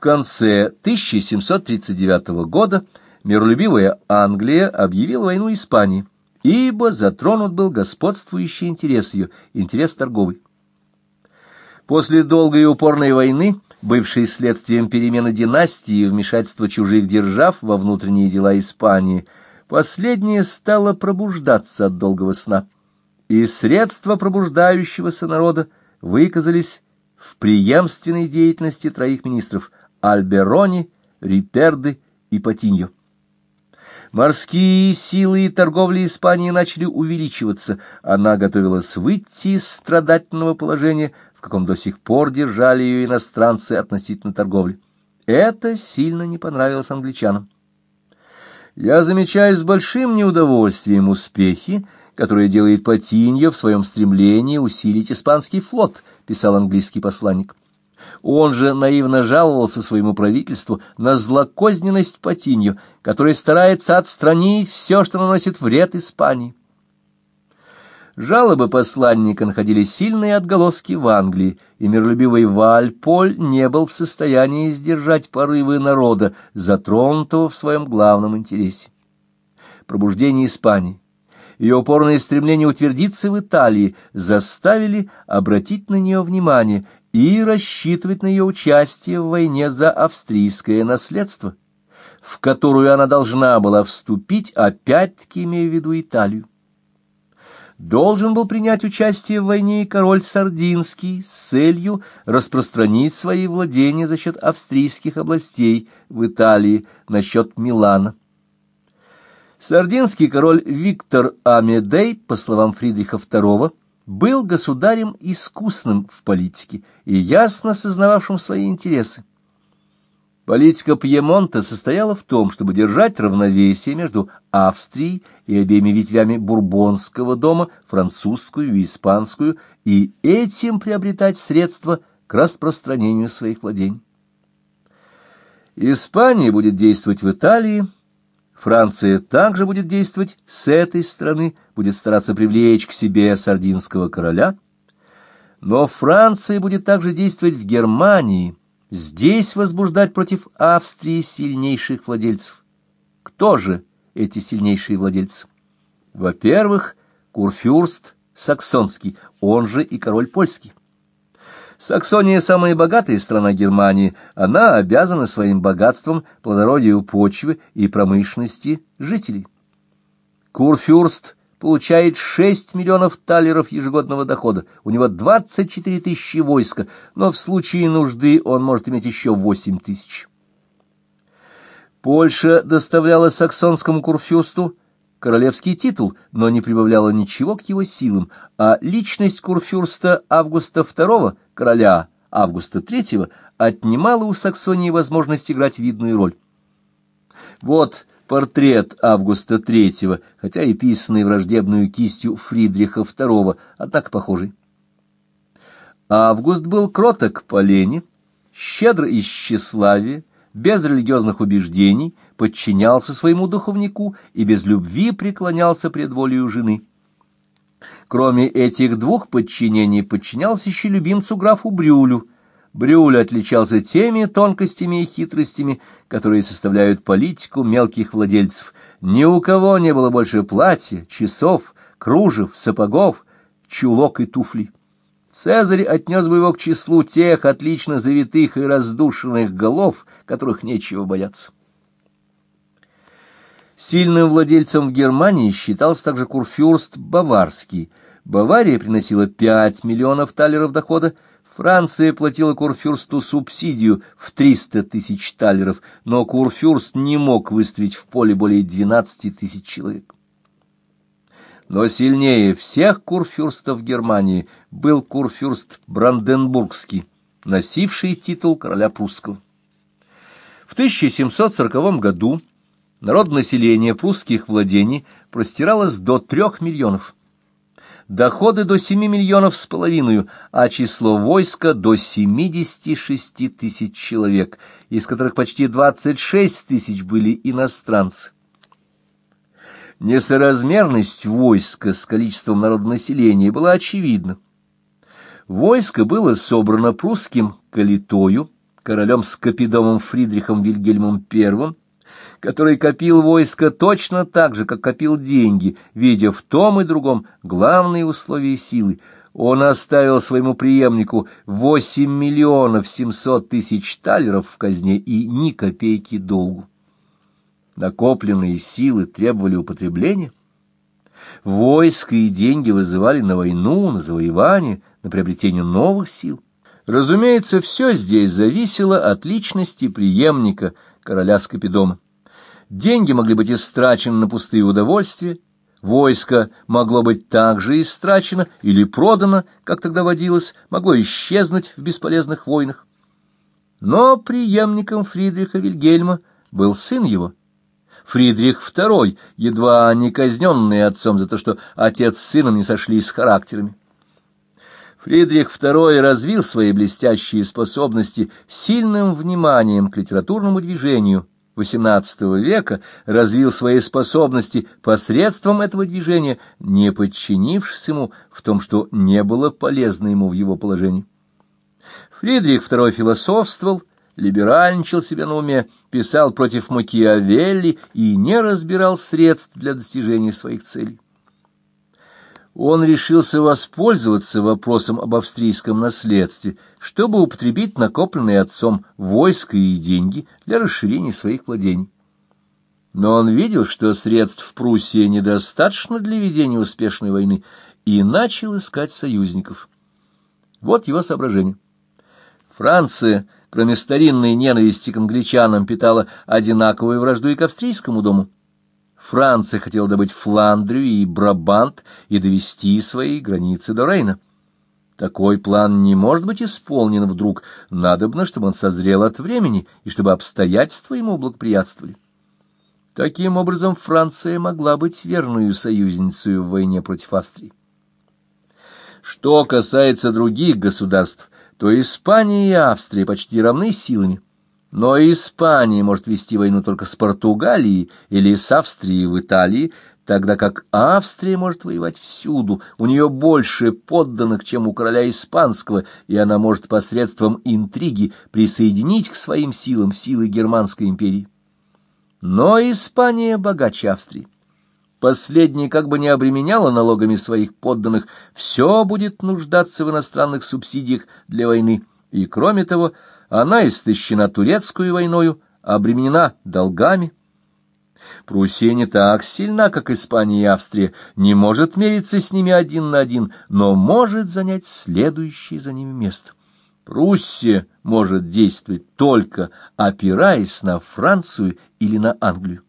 В конце 1739 года миролюбивая Англия объявила войну Испании, ибо затронут был господствующий интерес ее, интерес торговый. После долгой и упорной войны, бывшей следствием перемены династии и вмешательства чужих держав во внутренние дела Испании, последняя стала пробуждаться от долгого сна, и средства пробуждающегося народа выказались в преемственной деятельности троих министров Альберони, Риперды и Патиньо. Морские силы и торговля Испании начали увеличиваться. Она готовилась выйти из страдательного положения, в каком до сих пор держали ее иностранцы относительно торговли. Это сильно не понравилось англичанам. Я замечаю с большим неудовольствием успехи, которые делает Патиньо в своем стремлении усилить испанский флот, писал английский посланник. Он же наивно жаловался своему правительству на злокозненность Патиньо, который старается отстранить все, что наносит вред Испании. Жалобы посланника находили сильные отголоски в Англии, и миролюбивый Вальполь не был в состоянии сдержать порывы народа, затронутого в своем главном интересе. Пробуждение Испании, ее упорное стремление утвердиться в Италии заставили обратить на нее внимание и рассчитывать на ее участие в войне за австрийское наследство, в которую она должна была вступить, опять-таки имея в виду Италию. Должен был принять участие в войне и король Сардинский с целью распространить свои владения за счет австрийских областей в Италии насчет Милана. Сардинский король Виктор Амедей, по словам Фридриха II, был государем искусным в политике и ясно сознававшим свои интересы. Политика Пьемонта состояла в том, чтобы держать равновесие между Австрией и обеими ветвями Бурбонского дома, французскую и испанскую, и этим приобретать средства к распространению своих владений. Испания будет действовать в Италии, Франция также будет действовать с этой стороны, будет стараться привлечь к себе сардинского короля, но Франция будет также действовать в Германии, здесь возбуждать против Австрии сильнейших владельцев. Кто же эти сильнейшие владельцы? Во-первых, Курфюрст Саксонский, он же и король польский. Саксония – самая богатая страна Германии. Она обязана своим богатством, плодородию почвы и промышленности жителей. Курфюрст получает 6 миллионов талеров ежегодного дохода. У него 24 тысячи войска, но в случае нужды он может иметь еще 8 тысяч. Польша доставляла саксонскому курфюрсту королевский титул, но не прибавляла ничего к его силам, а личность курфюрста Августа II, короля Августа III, отнимала у Саксонии возможность играть видную роль. Вот портрет Августа III, хотя и писанный враждебную кистью Фридриха II, а так похожий. Август был кроток по лени, щедр из тщеславия, без религиозных убеждений, подчинялся своему духовнику и без любви преклонялся пред волею жены. Кроме этих двух подчинений подчинялся еще любимцу графу Брюлю. Брюль отличался теми тонкостями и хитростями, которые составляют политику мелких владельцев. Ни у кого не было больше платья, часов, кружев, сапогов, чулок и туфлей. Цезарь отнес бы его к числу тех отлично завитых и раздушенных голов, которых нечего бояться. Сильным владельцем в Германии считался также курфюрст Баварский. Бавария приносила 5 миллионов талеров дохода, Франция платила курфюрсту субсидию в 300 тысяч талеров, но курфюрст не мог выставить в поле более 12 тысяч человек. Но сильнее всех курфюрстов Германии был курфюрст Бранденбургский, носивший титул короля прусского. В 1740 году народное население прусских владений простиралось до трех миллионов. Доходы до семи миллионов с половиной, а число войска до семидесяти шести тысяч человек, из которых почти двадцать шесть тысяч были иностранцы. Несоразмерность войска с количеством народонаселения была очевидна. Войско было собрано прусским калитою, королем Скопидомом Фридрихом Вильгельмом I, который копил войско точно так же, как копил деньги, видя в том и другом главные условия силы, он оставил своему преемнику 8 миллионов 700 тысяч талеров в казне и ни копейки долгу. Накопленные силы требовали употребления. Войско и деньги вызывали на войну, на завоевание, на приобретение новых сил. Разумеется, все здесь зависело от личности преемника короля Скопидома. Деньги могли быть истрачены на пустые удовольствия, войско могло быть также истрачено или продано, как тогда водилось, могло исчезнуть в бесполезных войнах. Но преемником Фридриха Вильгельма был сын его, Фридрих II, едва не казненный отцом за то, что отец с сыном не сошлись с характерами. Фридрих II развил свои блестящие способности сильным вниманием к литературному движению XVIII века, развил свои способности посредством этого движения, не подчинившись ему в том, что не было полезно ему в его положении. Фридрих II философствовал, либеральничал себе на уме, писал против Макиавелли и не разбирал средств для достижения своих целей он решился воспользоваться вопросом об австрийском наследстве, чтобы употребить накопленные отцом войско и деньги для расширения своих владений. Но он видел, что средств в Пруссии недостаточно для ведения успешной войны, и начал искать союзников. Вот его соображение. Франция, кроме старинной ненависти к англичанам, питала одинаковую вражду и к австрийскому дому. Франция хотела добыть Фландрию и Брабант и довести свои границы до Рейна. Такой план не может быть исполнен вдруг, надобно, чтобы он созрел от времени и чтобы обстоятельства ему благоприятствовали. Таким образом, Франция могла быть верную союзницей в войне против Австрии. Что касается других государств, то Испания и Австрия почти равны силами. Но Испания может вести войну только с Португалией или с Австрией в Италии, тогда как Австрия может воевать всюду, у нее больше подданных, чем у короля испанского, и она может посредством интриги присоединить к своим силам силы Германской империи. Но Испания богаче Австрии. Последняя как бы не обременяла налогами своих подданных, все будет нуждаться в иностранных субсидиях для войны, и, кроме того, она истощена турецкую войною, обременена долгами. Пруссия не так сильна, как Испания и Австрия, не может мериться с ними один на один, но может занять следующее за ними место. Пруссия может действовать только опираясь на Францию или на Англию.